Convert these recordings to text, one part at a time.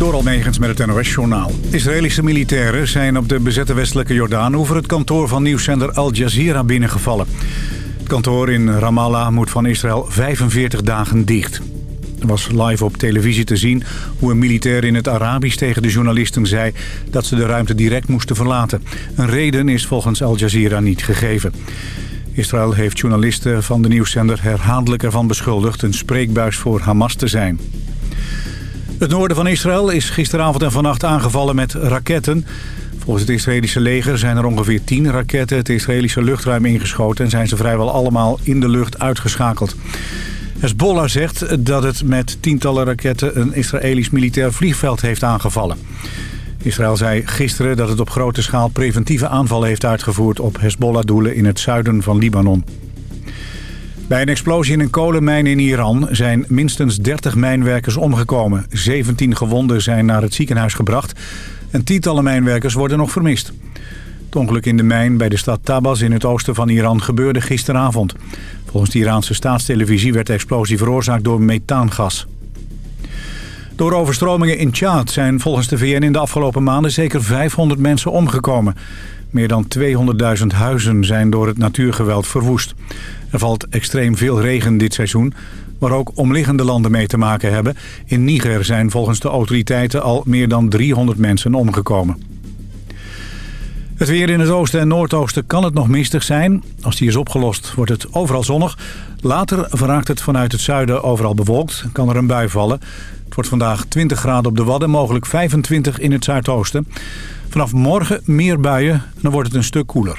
Door Almegens met het NOS-journaal. Israëlische militairen zijn op de bezette westelijke Jordaan... over het kantoor van nieuwszender Al Jazeera binnengevallen. Het kantoor in Ramallah moet van Israël 45 dagen dicht. Er was live op televisie te zien hoe een militair in het Arabisch tegen de journalisten zei... dat ze de ruimte direct moesten verlaten. Een reden is volgens Al Jazeera niet gegeven. Israël heeft journalisten van de nieuwszender herhaaldelijk ervan beschuldigd... een spreekbuis voor Hamas te zijn. Het noorden van Israël is gisteravond en vannacht aangevallen met raketten. Volgens het Israëlische leger zijn er ongeveer 10 raketten het Israëlische luchtruim ingeschoten... en zijn ze vrijwel allemaal in de lucht uitgeschakeld. Hezbollah zegt dat het met tientallen raketten een Israëlisch militair vliegveld heeft aangevallen. Israël zei gisteren dat het op grote schaal preventieve aanvallen heeft uitgevoerd op Hezbollah-doelen in het zuiden van Libanon. Bij een explosie in een kolenmijn in Iran zijn minstens 30 mijnwerkers omgekomen. 17 gewonden zijn naar het ziekenhuis gebracht en tientallen mijnwerkers worden nog vermist. Het ongeluk in de mijn bij de stad Tabas in het oosten van Iran gebeurde gisteravond. Volgens de Iraanse staatstelevisie werd de explosie veroorzaakt door methaangas. Door overstromingen in Tjaad zijn volgens de VN in de afgelopen maanden zeker 500 mensen omgekomen. Meer dan 200.000 huizen zijn door het natuurgeweld verwoest. Er valt extreem veel regen dit seizoen, waar ook omliggende landen mee te maken hebben. In Niger zijn volgens de autoriteiten al meer dan 300 mensen omgekomen. Het weer in het oosten en noordoosten kan het nog mistig zijn. Als die is opgelost wordt het overal zonnig. Later verraakt het vanuit het zuiden overal bewolkt. Kan er een bui vallen. Het wordt vandaag 20 graden op de Wadden, mogelijk 25 in het zuidoosten. Vanaf morgen meer buien, dan wordt het een stuk koeler.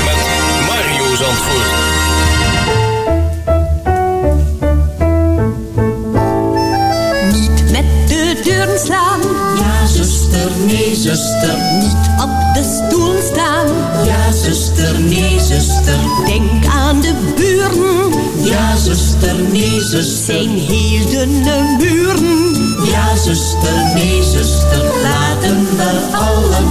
Zandvoort. Niet met de deuren slaan. Ja, zuster, nee, zuster. Niet op de stoel staan. Ja, zuster, nee, zuster. Denk aan de buren. Ja, zuster, nee, zuster. Zijn heel dunne muren. Ja, zuster, nee, zuster. Laten we allemaal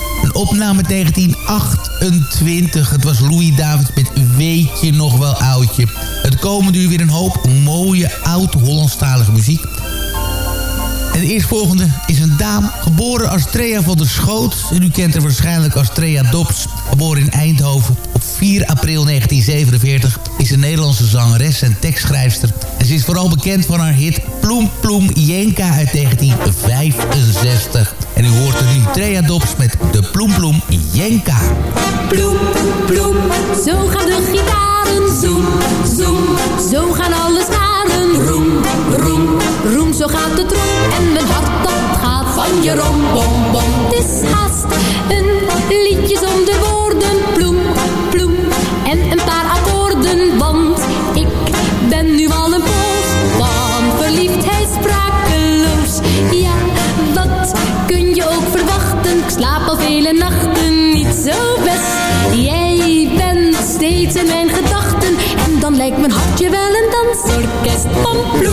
Opname 1928. Het was Louis Davids met Weet je nog wel oudje. Het komende uur weer een hoop mooie oud-Hollandstalige muziek. En de eerstvolgende is een dame, geboren als Trea van der Schoot. En u kent haar waarschijnlijk als Trea Dobbs, geboren in Eindhoven. Op 4 april 1947 is een Nederlandse zangeres en tekstschrijfster. En ze is vooral bekend van haar hit Ploem Ploem Jenka uit 1965. En u hoort er nu Trea Dobbs met de Ploem Ploem Jenka. Ploem, zo gaan de gitaren. Zoem, zo gaan alle zo gaat het roem. En mijn hart dat gaat van je rom, bom, bom. Het is haast een liedje zonder woorden. Ploem, ploem, en een paar akkoorden. Want ik ben nu al een poos van verliefdheid sprakeloos. Ja, wat kun je ook verwachten? Ik slaap al vele nachten niet zo best. Jij bent steeds in mijn gedachten. En dan lijkt mijn hartje wel een dansorkest. Ploem,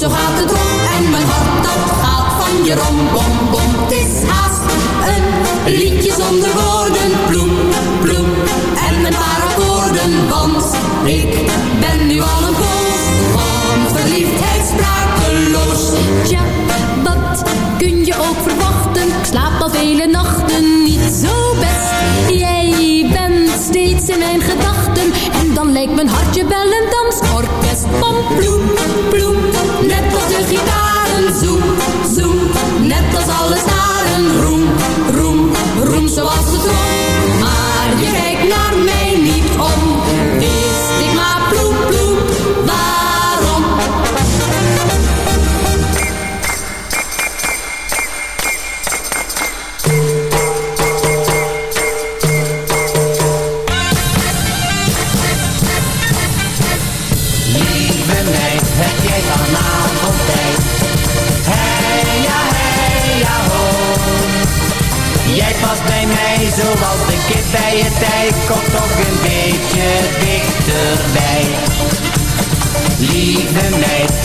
zo gaat het rond. En mijn hart dat gaat van je rom, bom, bom. Het is haast een liedje zonder woorden. Bloem, bloem, en een paar akkoorden. Want ik ben nu al een poos van verliefdheid sprakeloos. Tja, wat kun je ook verwachten? Ik slaap al vele nachten niet zo best. Jij bent steeds in mijn gedachten. En dan lijkt mijn hartje wel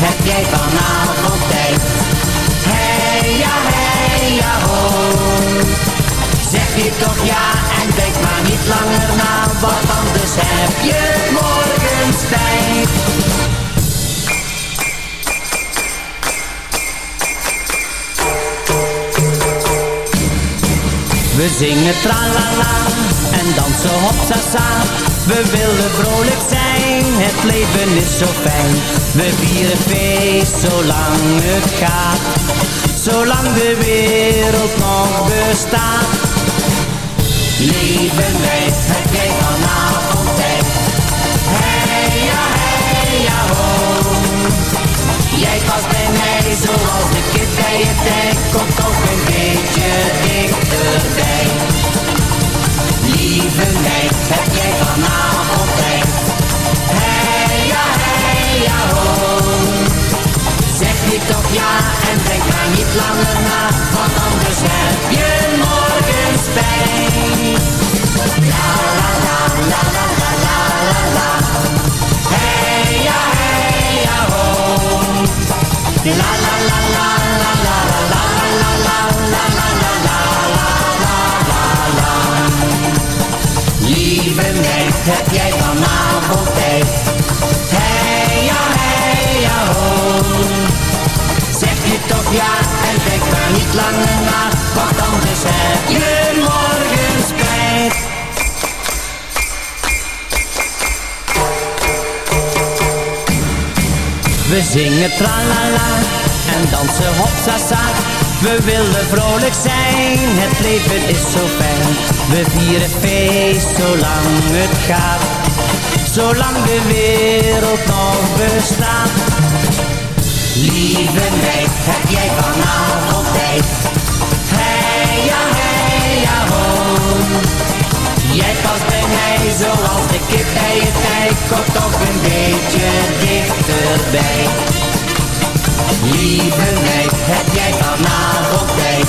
heb jij vanavond tijd? Hey ja, hey ja, ho. Zeg je toch ja en denk maar niet langer na, want anders heb je morgen spijt. We zingen tralala en dansen hopsasa. We willen vrolijk zijn, het leven is zo fijn. We vieren feest zolang het gaat, zolang de wereld nog bestaat. Lieve meid, heb jij? Hey ja, hey ja, ho. Jij past bij mij zoals de kip bij je tijd. Komt toch een beetje dichterbij. Lieve meid, heb jij vanavond tijd? Hey ja, ho. Zeg je toch ja en denk maar niet langer na. Want anders heb je morgen spijt. La la la la la la la la la. Hey ja, ho. La la la la la la la la la la la Lieve meid, heb jij vanavond tijd? Hey ja, hey ja, ho. Zeg je toch ja en denk maar niet langer na, want anders heb je morgen spijt. We zingen tralala en dansen hopsasa. We willen vrolijk zijn, het leven is zo fijn. We vieren feest zolang het gaat, zolang de wereld nog bestaat. Lieve meid, heb jij vanavond tijd? Hey ja, hey ja, ho. Jij past bij mij zoals de kip bij je tijd. Komt toch een beetje dichterbij. Lieve meid, heb jij vanavond tijd?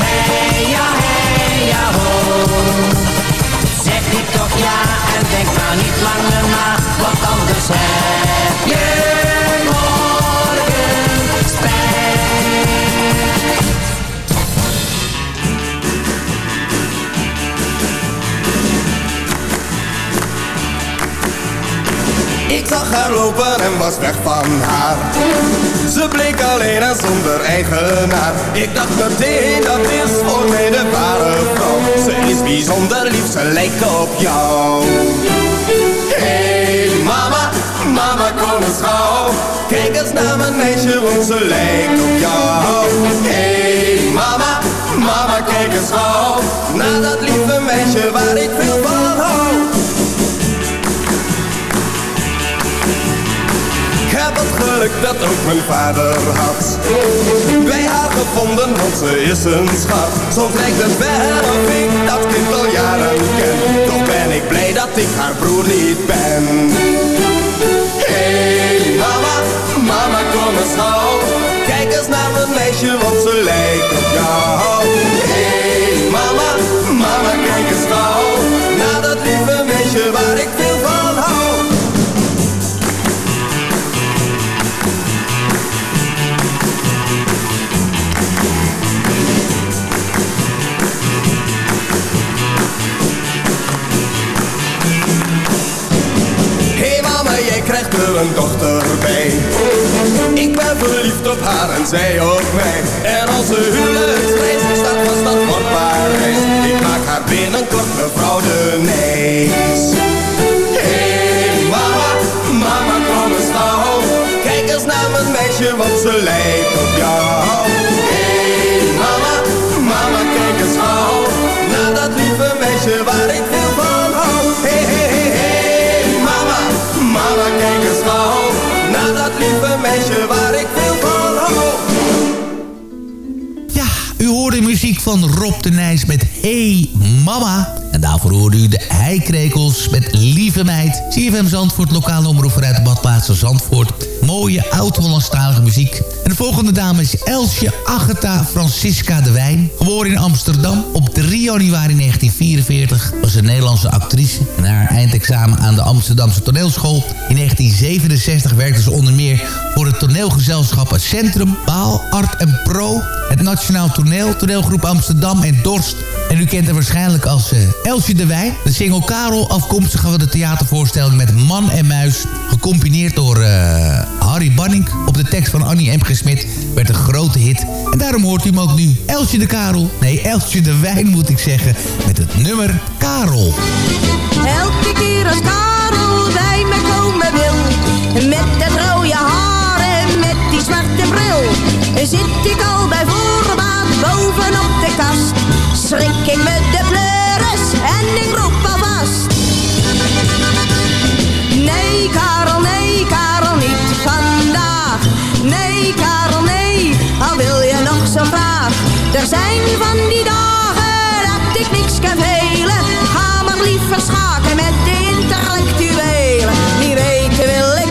Hey ja, hey ja, ho. Zeg je toch ja en denk maar niet langer na. Want anders heb Lopen en was weg van haar. Ze bleek alleen en zonder eigenaar. Ik dacht meteen dat is voor mij de ware vrouw. Ze is bijzonder lief, ze lijkt op jou. Hey mama, mama kom eens gauw. Kijk eens naar mijn meisje, want ze lijkt op jou. Hey mama, mama kijk eens gauw. Naar dat lieve meisje waar ik veel van dat ook mijn vader had. Bij haar gevonden, want ze is een schat. Zo lijkt het ver of ik dat kind al jaren ken. Toch ben ik blij dat ik haar broer niet ben. Hey mama, mama kom eens gauw. Kijk eens naar mijn meisje, want ze lijkt op jou. Hey mama, mama kijk eens gauw. Naar dat lieve meisje waar ik veel Ik ben verliefd op haar en zij op mij. En onze huwelijksreis staat vast, dat wordt Parijs. Ik maak haar binnenkort mevrouw de Nijs. Hey mama, mama kom eens gauw. Kijk eens naar mijn meisje, want ze lijkt op jou. Muziek van Rob de Nijs met Hey Mama. En daarvoor hoorde u de heikrekels met Lieve Meid. CFM Zandvoort, lokale omroep vanuit de badplaats Zandvoort. Mooie oud-Hollandstalige muziek. En de volgende dame is Elsje Agatha Francisca de Wijn. Geboren in Amsterdam op 3 januari 1944. Was een Nederlandse actrice. Na haar eindexamen aan de Amsterdamse toneelschool. In 1967 werkte ze onder meer voor het toneelgezelschap Centrum, Baal, Art en Pro. Het Nationaal Toneel, toneelgroep Amsterdam en Dorst. En u kent haar waarschijnlijk als uh, Elsje de Wijn. De single Karel, afkomstig van de theatervoorstelling met Man en Muis. Gecombineerd door uh, Harry Banning. Op de tekst van Annie M. G. Smit werd een grote hit. En daarom hoort u hem ook nu. Elsje de Karel. Nee, Elsje de Wijn moet ik zeggen. Met het nummer Karel. Elke keer als Karel bij me komen wil. Met dat rode haar en met die zwarte bril. Zit ik al bij voorbaat bovenop de kast. Schrik ik met de pleuris en ik roep alvast. Nee, Karel, nee, Karel, niet vandaag. Nee, Karel, nee, al wil je nog zo graag. Er zijn van die dagen dat ik niks kan velen. Ga maar liever schaken met de intellectuelen. Wie weet wil ik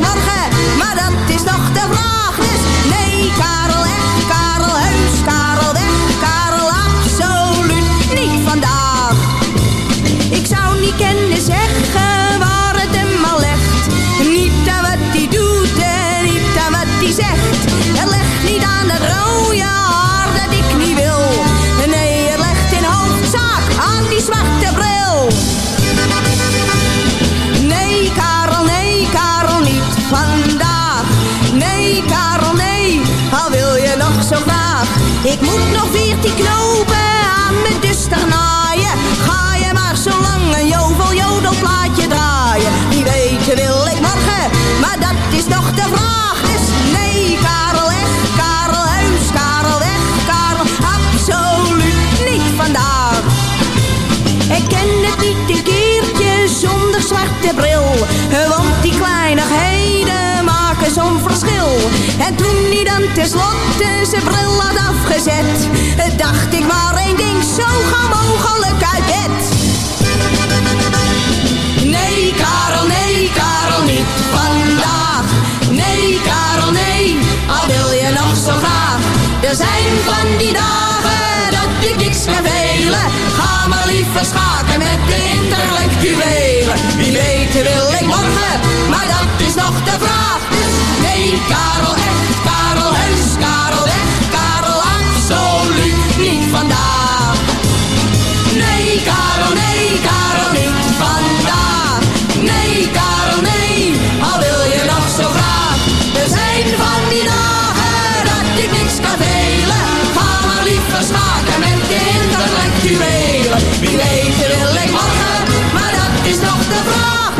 veertien knopen aan mijn duster naaien. Ga je maar zo lang een jovel jodelplaatje draaien. Wie weet wil ik morgen, maar dat is nog de vraag. Dus nee, Karel, echt, Karel, huis, Karel, weg, Karel, absoluut niet vandaag. Ik ken het niet een keertje zonder zwarte bril. Want die kleinigheden. Hij dan tenslotte zijn bril had afgezet, dacht ik maar één ding, zo gauw mogelijk uit bed. Nee, Karel, nee, Karel, niet vandaag. Nee, Karel, nee, al wil je nog zo graag. Er zijn van die dagen dat ik niks kan velen. Ga maar liever schaken met de intellectuelen. Wie weet wil ik morgen, maar dat is nog de vraag. Dus nee, Karel, echt, Karel, nee, Karel, niet vandaag. Nee, Karel, nee, al wil je nog zo graag. Er zijn van die dagen dat ik niks kan velen. Ga maar liever schaken met de intellectuelen. Wie weet wil ik morgen, maar dat is nog de vraag.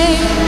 Zong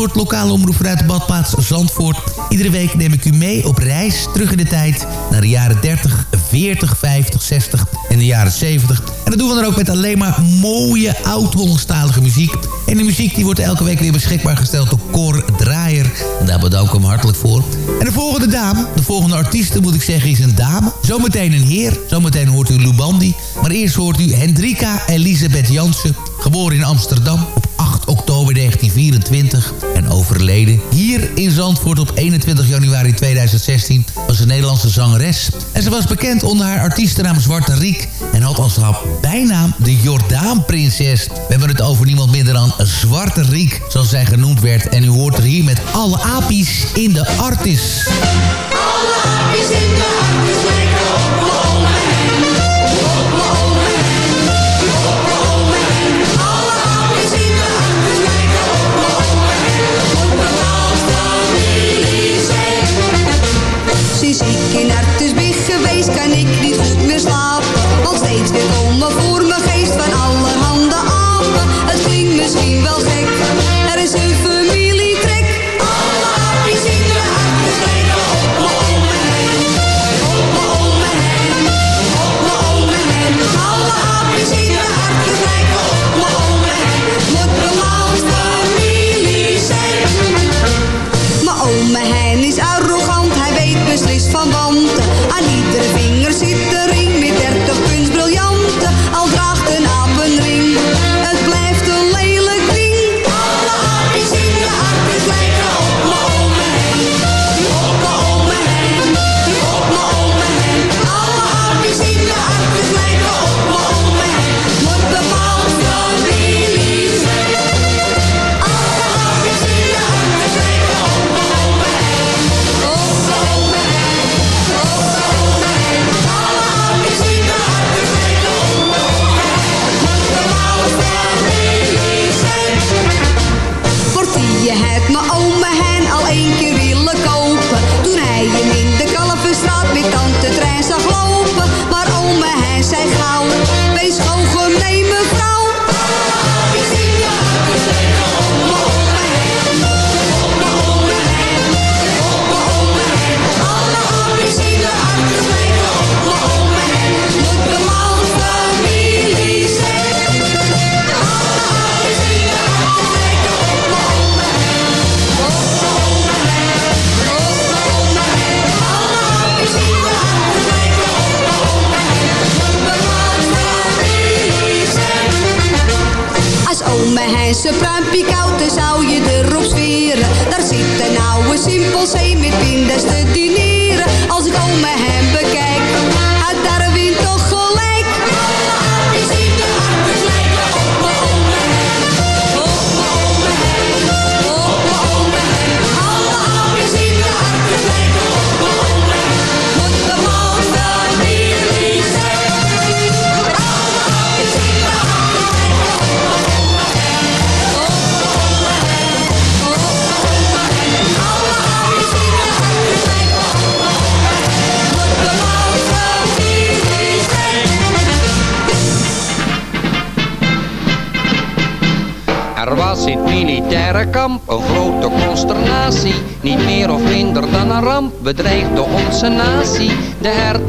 Zandvoort, lokale omroep vanuit de badplaats Zandvoort. Iedere week neem ik u mee op reis terug in de tijd... naar de jaren 30, 40, 50, 60 en de jaren 70. En dat doen we dan ook met alleen maar mooie oud-Hollandstalige muziek. En die muziek die wordt elke week weer beschikbaar gesteld door Cor Draaier. Daar bedank ik hem hartelijk voor. En de volgende dame, de volgende artieste moet ik zeggen, is een dame. Zometeen een heer, zometeen hoort u Lubandi. Maar eerst hoort u Hendrika Elisabeth Jansen, geboren in Amsterdam op 8 oktober 1924 en overleden hier in Zandvoort op 21 januari 2016 was een Nederlandse zangeres. En ze was bekend onder haar artiestennaam Zwarte Riek en had als haar bijnaam de Jordaanprinses. We hebben het over niemand minder dan Zwarte Riek, zoals zij genoemd werd. En u hoort er hier met alle apies in de artis. Alle apies in de artis kan ik niet meer slapen. Want steeds weer komen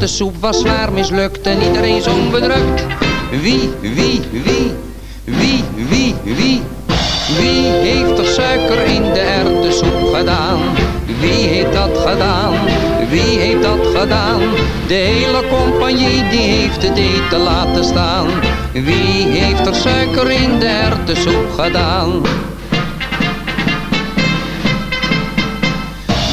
De hertensoep was zwaar mislukt en iedereen zo bedrukt. Wie, wie, wie, wie, wie, wie, wie heeft er suiker in de erwtensoep gedaan? Wie heeft dat gedaan? Wie heeft dat gedaan? De hele compagnie die heeft het eten laten staan. Wie heeft er suiker in de erwtensoep gedaan?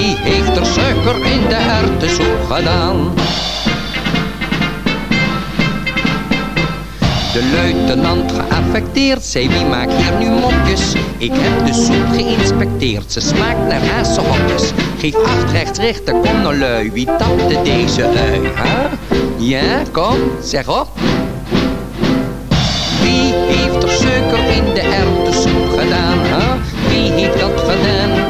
Wie heeft er suiker in de erwtensoep gedaan? De luitenant geaffecteerd zei wie maakt hier nu mopjes Ik heb de soep geïnspecteerd, ze smaakt naar hazenhokjes Geef acht rechts richter, kom nou lui, wie tapte deze ui, hè? Ja, kom, zeg op Wie heeft er suiker in de erwtensoep gedaan, hè? Wie heeft dat gedaan?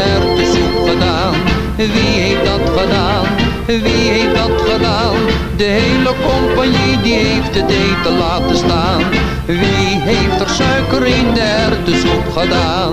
er in de erwtensoep gedaan? Wie heeft dat gedaan? Wie heeft dat gedaan? De hele compagnie die heeft het eten laten staan. Wie heeft er suiker in de erwtensoep gedaan?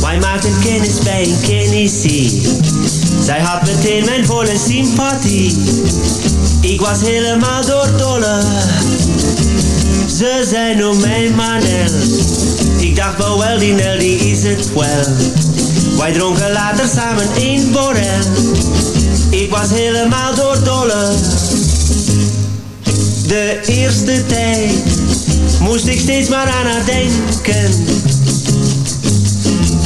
Wij maakten kennis bij een Tennessee. Zij had meteen mijn volle sympathie. Ik was helemaal doordolle. Ze zei noem mij Manel. Ik dacht wel wel die Nel die is het wel. Wij dronken later samen een borrel. Ik was helemaal doordolle. De eerste tijd moest ik steeds maar aan haar denken.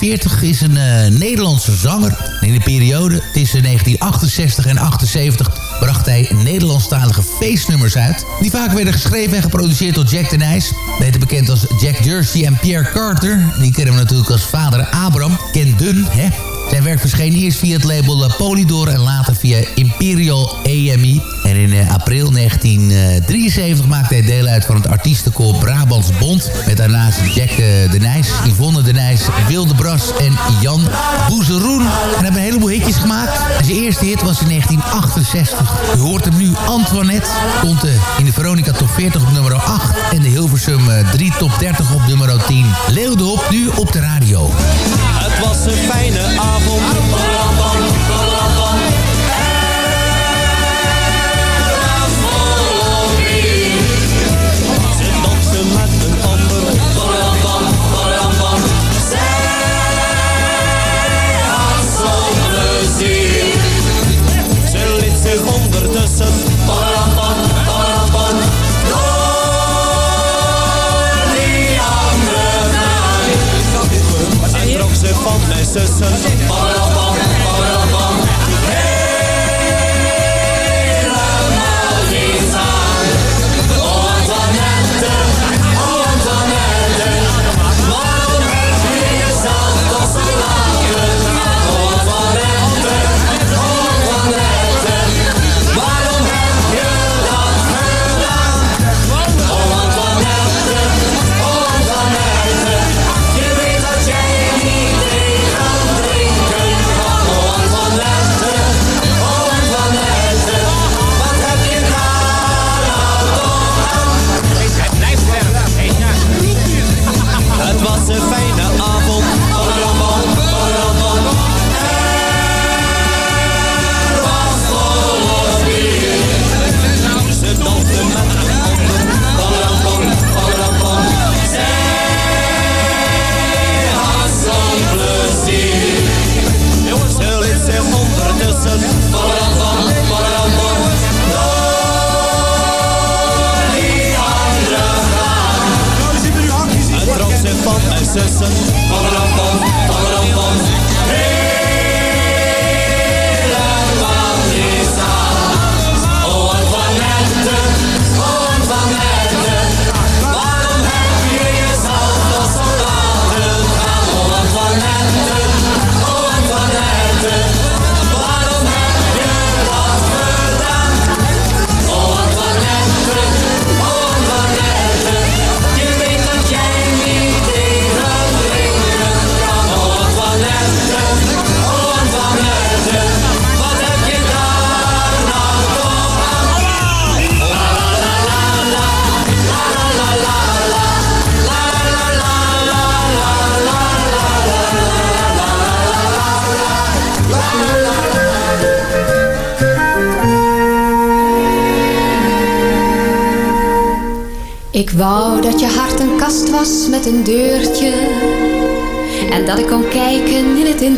1940 is een eh, Nederlandse zanger. In de periode tussen 1968 en 78 bracht hij Nederlandstalige feestnummers uit. Die vaak werden geschreven en geproduceerd door Jack de Nijs. Beter bekend als Jack Jersey en Pierre Carter. Die kennen we natuurlijk als vader Abraham. Ken Dun, hè? Zijn werk verscheen eerst via het label eh, Polydor en later via Imperial AMI. En in eh, april 1973 maakte hij deel uit van het artiestenkoor Brabants Bond. Met daarnaast Jack eh, de Nijs, Yvonne de Nijs, Wilde Bras en Jan Boezeroen. En hebben een heleboel hitjes gemaakt. Zijn eerste hit was in 1968. U hoort hem nu, Antoinette. Komt in de Veronica Top 40 op nummer 8. En de Hilversum 3 Top 30 op nummer 10. Leeuw de Hop nu op de radio. Het was een fijne avond. Van mijn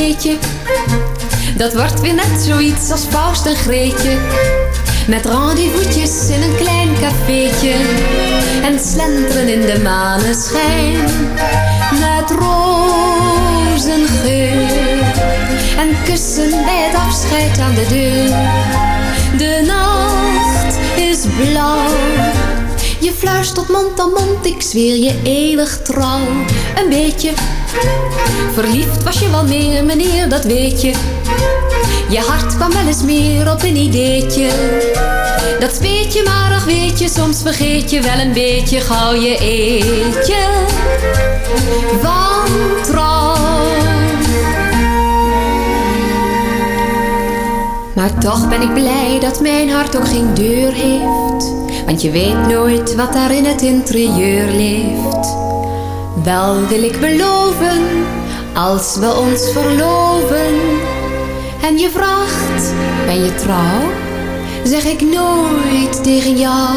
dan weet je. Dat wordt weer net zoiets als Faust en Greetje. Met rendezvous'tjes in een klein cafeetje. En slenteren in de maneschijn. Met rozengeur. En kussen bij het afscheid aan de deur. De nacht is blauw. Je fluistert mond aan mond, ik zweer je eeuwig trouw. Een beetje verliefd was je wel meer, meneer, dat weet je. Je hart kwam wel eens meer op een ideetje. Dat weet je, maar ach weet je, soms vergeet je wel een beetje gauw je eetje. Van trouw. Maar toch ben ik blij dat mijn hart ook geen deur heeft. Want je weet nooit wat daar in het interieur leeft. Wel wil ik beloven, als we ons verloven. En je vraagt, ben je trouw? Zeg ik nooit tegen jou.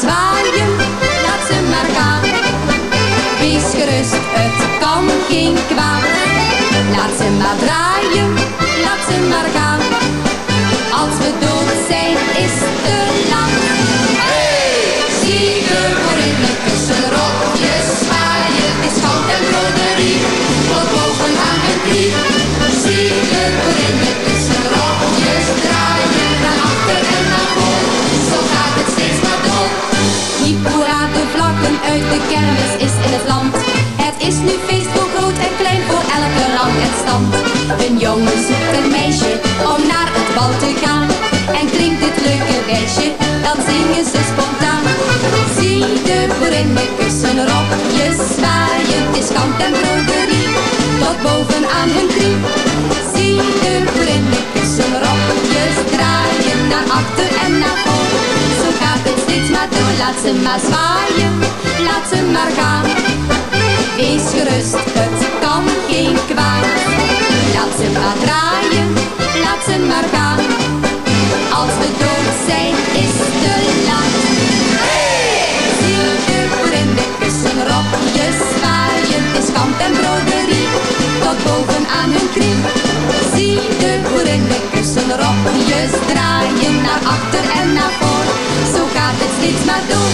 Zwaaien, laat ze maar gaan. Wees gerust, het kan geen kwaad. Laat ze maar draaien, laat ze maar gaan. Als we dood zijn, is te lang. De kermis is in het land. Het is nu feest voor groot en klein, voor elke rang en stand. Een jongen zoekt een meisje om naar het bal te gaan. En klinkt dit leuke wijsje, dan zingen ze spontaan. Zie de met kussen rokjes zwaaien, het is kant en broderie, tot boven aan hun knie. Zie de met kussen rokjes draaien, naar achter en naar voor. Gaat het steeds maar door, laat ze maar zwaaien, laat ze maar gaan. Wees gerust, het kan geen kwaad. Laat ze maar draaien, laat ze maar gaan. Als we dood zijn, is te laat. Zie de de kussen rokjes zwaaien, is kant en broderie, tot boven aan hun knie. Zie de boerin de kussen rokjes draaien, naar achter en naar voor, zo gaat het steeds maar door.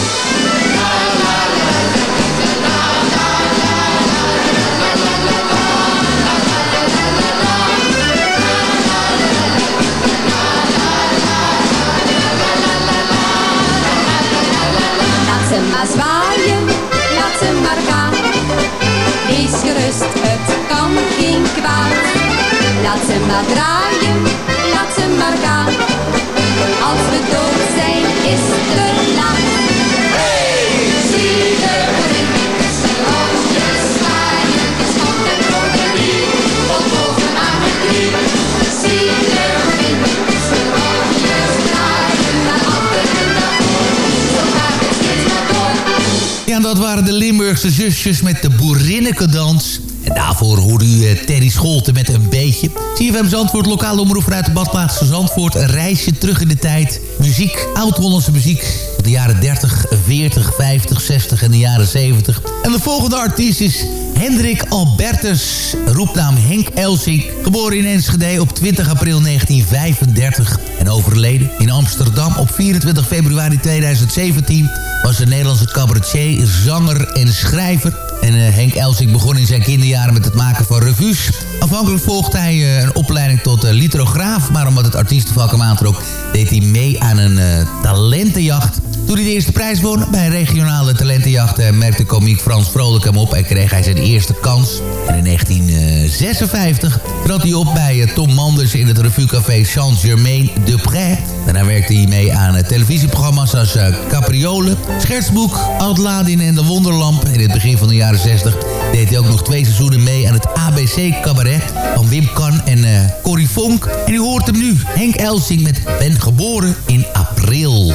Laat ze maar zwaaien, laat ze maar gaan. Wees gerust, het kan geen kwaad. Laat ze maar draaien, laat ze maar gaan. Als we zijn, is. Zie de. Ja, dat waren de Limburgse zusjes met de Boerinnekendans. Daarvoor hoorde u uh, Terry Scholten met een beetje. CFM Zandvoort, lokale omroep vanuit de badplaats Zandvoort. Een reisje terug in de tijd. Muziek, oud-Hollandse muziek. De jaren 30, 40, 50, 60 en de jaren 70. En de volgende artiest is Hendrik Albertus, roepnaam Henk Elsink. Geboren in Enschede op 20 april 1935 en overleden in Amsterdam op 24 februari 2017... was een Nederlandse cabaretier, zanger en schrijver. En uh, Henk Elsink begon in zijn kinderjaren met het maken van revues. Afhankelijk volgde hij uh, een opleiding tot uh, lithograaf... maar omdat het artiestenvak hem aantrok... deed hij mee aan een talentenjacht... Toen hij de eerste prijs won bij regionale talentenjacht... merkte komiek Frans Vrolijk hem op en kreeg hij zijn eerste kans. En in 1956 trad hij op bij Tom Manders in het revuecafé Saint-Germain de. Daarna werkte hij mee aan televisieprogramma's als Capriole, Schertsboek, Outladin en De Wonderlamp. In het begin van de jaren 60 deed hij ook nog twee seizoenen mee aan het ABC Cabaret van Wim Kan en uh, Corrie Vonk. En u hoort hem nu, Henk Elsing met Ben geboren in april.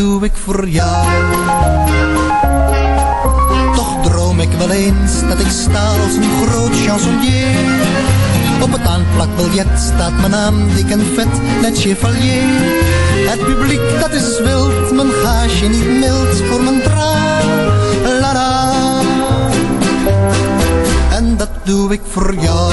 Doe ik voor jou. Toch droom ik wel eens dat ik sta als een groot chansonnier. Op het aanplakbiljet staat mijn naam dik en vet, net chevalier. Het publiek dat is wild, mijn gaasje niet mild voor mijn la la. En dat doe ik voor jou.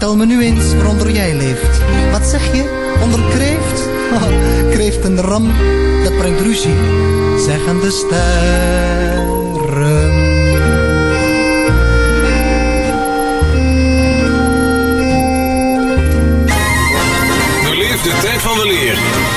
Vertel me nu eens waaronder jij leeft. Wat zeg je? Onder kreeft? Oh, kreeft en ram, dat brengt ruzie, zeggen de sterren. Beleef de tijd van weleer.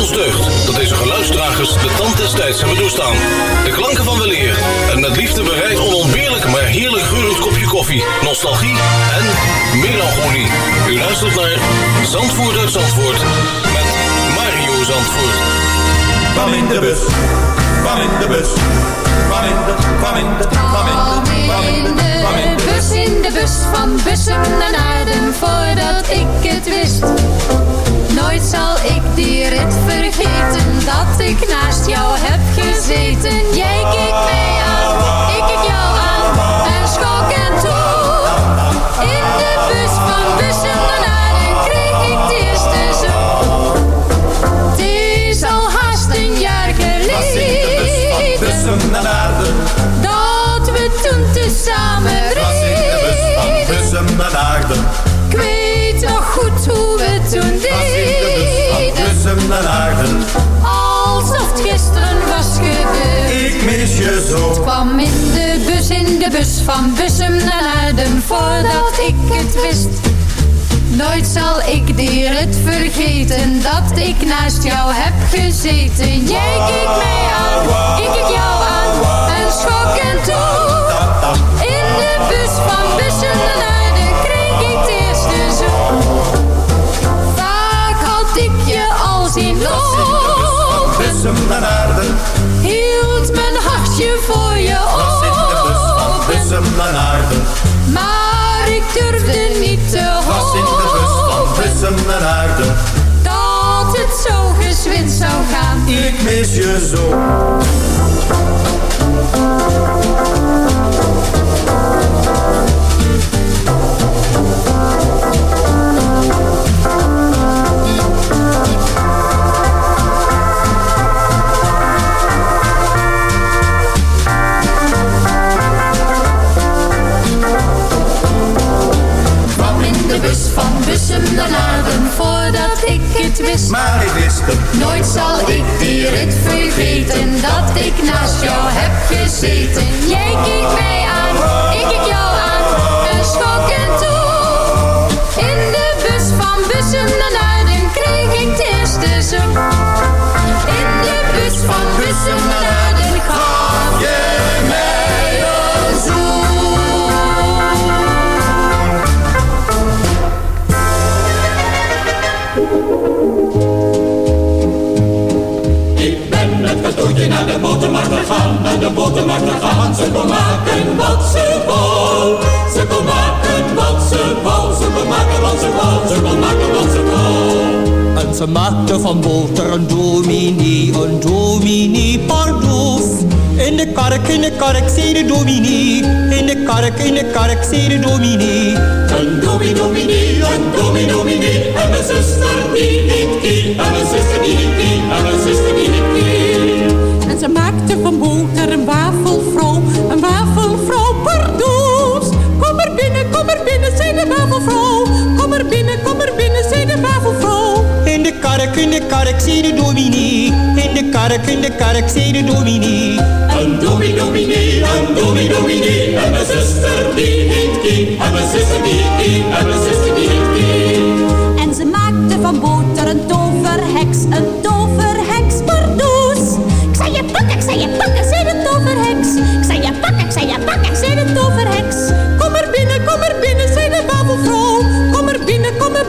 Ons deugd dat deze geluidsdragers de tand des tijds hebben doorstaan. De klanken van weleer en met liefde bereid onontbeerlijk maar heerlijk geurend kopje koffie, nostalgie en melancholie. U luistert naar Zandvoort uit Zandvoort met Mario Zandvoort. Kwam in de bus, kwam in de bus, kwam in de, kwam in de, kwam in de, kwam in de, kwam in de bus, in de bus van Bussum naar Naarden, voordat ik het wist. Nooit zal ik die rit vergeten, dat ik naast jou heb gezeten. Jij keek mij aan, ik keek jou aan, en schok en toe. In de bus van Bussum naar Naarden kreeg ik de eerste zoen. Het is al haast een jaar geleden. Bussen Dat we toen tezamen reden. Naar Alsof het gisteren was gebeurd. ik mis je zo. Het kwam in de bus, in de bus van Bussum naar Naarden voordat ik het wist. Nooit zal ik die rit vergeten dat ik naast jou heb gezeten. Jij keek mij aan, ik keek jou aan en schok en toe. In de bus van Bussum zien lopen. Bussen naar Naarden, Hield mijn hartje voor je open. bussen naar Naarden. Maar ik durfde niet te Was in de bus van naar Naarden. dat het zo gezwind zou gaan. Ik mis je zo. Bussum naar Naarden voordat ik het wist. Maar ik wist het. Nooit zal ik die rit vergeten dat ik naast jou heb gezeten. Jij keek mij aan, ik keek jou aan en schok en toe. In de bus van Bussum naar Naarden kreeg ik de eerste zoen. In de bus van Bussum naar Naarden gaf Met cadeautje naar de botermarkt gegaan, naar de botermarkt gegaan. Ze kon maken wat ze wou. Ze kon maken wat ze wou. Ze kon maken wat ze wou. Ze kon maken wat ze wou. En ze maakte van boter een dominee, een dominee pardoes. In de kark, in de kark, zei de dominee. In de kark, in de kark, zei de dominee. Een dominee, dominee, een dominee, dominee. En mijn zuster die niet die. En mijn zuster die niet die. En mijn zuster die niet die. Binnen, kom binnen, zei de wafelvrouw. Kom er binnen, kom er binnen, zei de wafelvrouw. In de kark, in de kark, zei de dominee. In de kark, in de kark, zei de dominee. Een dominee, dominee, een dominee, dominee. En mijn zuster die niet die. En mijn zuster die niet die. En mijn zuster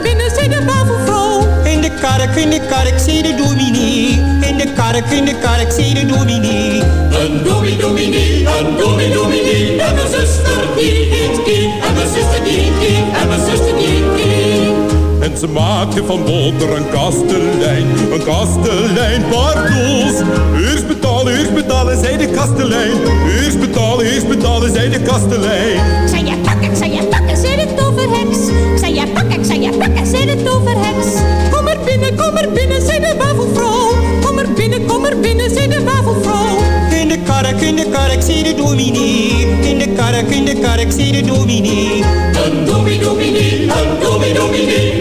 binnen, kom binnen, zei de wafelvrouw. In de kark, in de kark, zei de dominee. In de kark, in de kark, zei de dominee. Een dominee, dominee, een dominee, dominee. En mijn zuster die niet die. En mijn zuster die niet die. En mijn zuster die die. En ze maakte van boter een kastelein, een kastelein pardoes. Eerst betalen, eerst betalen, zei de kastelein. Eerst betalen. betalen, eerst betalen, zei de kastelein. Zei je je pakken, ik zei je pakken, zei de toverheks. Kom er binnen, kom er binnen, zei de wafelvrouw. Kom er binnen, kom er binnen, zei de wafelvrouw. In de kark, in de kark, zie de dominee. In de kark, in de kark, zie de dominee. Een dominee, dominee, een dominee,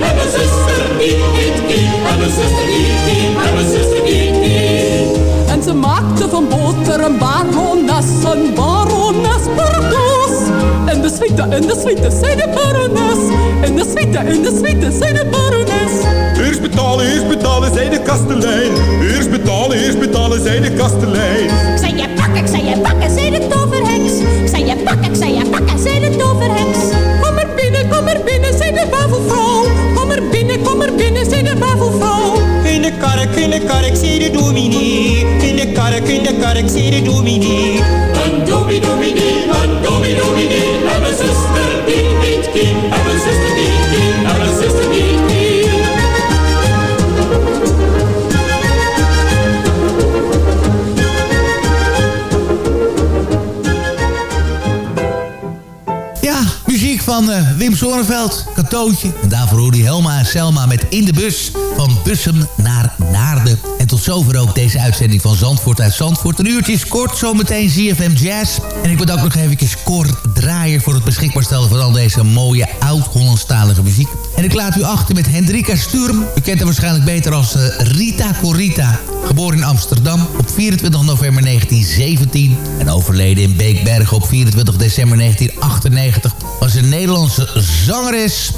suite, en de suite, zei de barones. En de suite, en de suite, zei de barones. Eerst betalen, eerst betalen, zei de kastelein. Eerst betalen, eerst betalen, zei de kastelein. Ik zei je pakken, ik zei je pakken, zei de toverheks. Ik zei je pakken, ik zei je pakken, zei de toverheks. Kom er binnen, kom er binnen, zei de wafelvrouw. Kom er binnen, kom er binnen, zei de wafelvrouw. In de kark, in de kark, zie de dominee. In de kark, in de kark, zie de dominee. Een dominee, dominee, een dominee, van eh, Wim Zonneveld, Katootje. En daarvoor hoorde Helma en Selma met In de Bus. Van Bussum naar Naarden. En tot zover ook deze uitzending van Zandvoort uit Zandvoort. Een uurtje is kort, zometeen ZFM Jazz. En ik bedank nog eventjes Cor Draaier... voor het beschikbaar stellen van al deze mooie oud-Hollandstalige muziek. En ik laat u achter met Hendrika Sturm. U kent haar waarschijnlijk beter als eh, Rita Corita. Geboren in Amsterdam op 24 november 1917. En overleden in Beekbergen op 24 december 1998. Was een Nederlandse zangeres.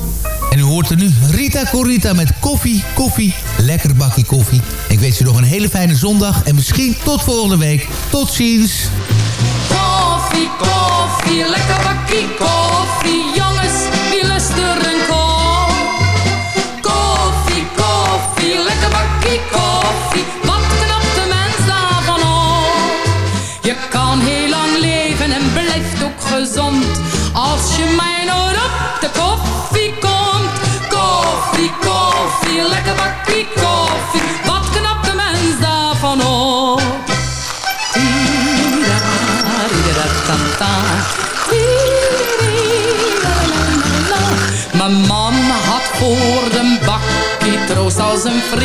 En u hoort er nu Rita Corita met koffie, koffie, lekker bakje koffie. Ik wens u nog een hele fijne zondag en misschien tot volgende week. Tot ziens. Koffie, koffie, lekker bakkie koffie. Jongens, wie lust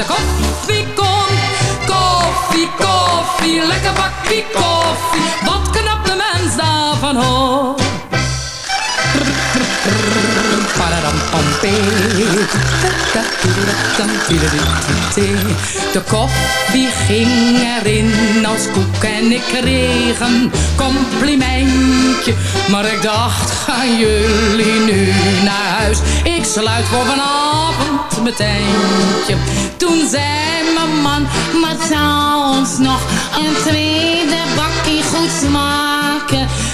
De koffie komt. Koffie, koffie, lekker bakkie koffie. Wat knapt de mens daarvan op? De koffie ging erin als koek en ik kreeg een complimentje. Maar ik dacht, gaan jullie nu naar huis? Ik sluit voor vanavond mijn tentje. Toen zei mijn man, maar zou ons nog een tweede bakkie goed smaken?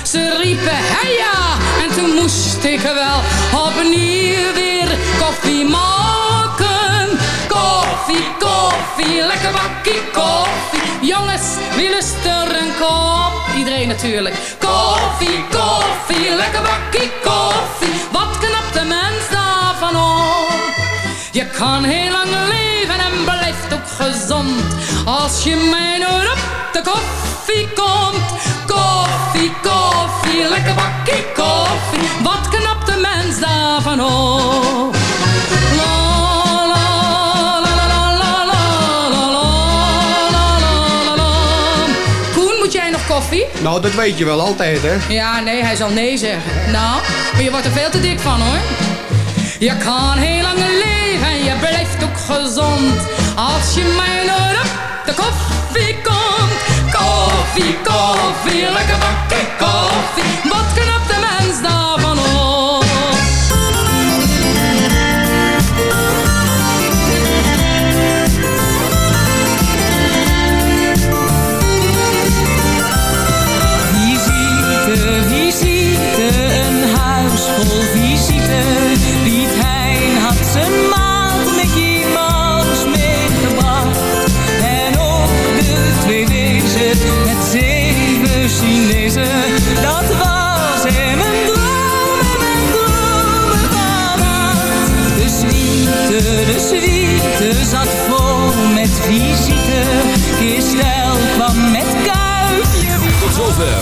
Ze riepen, hey ja, en toen moest ik wel opnieuw weer koffie maken. Koffie, koffie, lekker bakkie koffie. Jongens, wie lust er een kop? Iedereen natuurlijk. Koffie, koffie, lekker bakkie koffie. Wat knapt de mens daarvan op? Je kan heel lang leven en blijft ook gezond. Als je mij nooit op de koffie koffie komt. Koffie, koffie, lekker bakkie koffie. Wat knapt de mens daarvan op? Koffie? Nou, dat weet je wel altijd, hè? Ja, nee, hij zal nee zeggen. Nou, maar je wordt er veel te dik van, hoor. Je kan heel lang leven en je blijft ook gezond. Als je mij nodig de koffie komt. Koffie, koffie, lekker bakje koffie.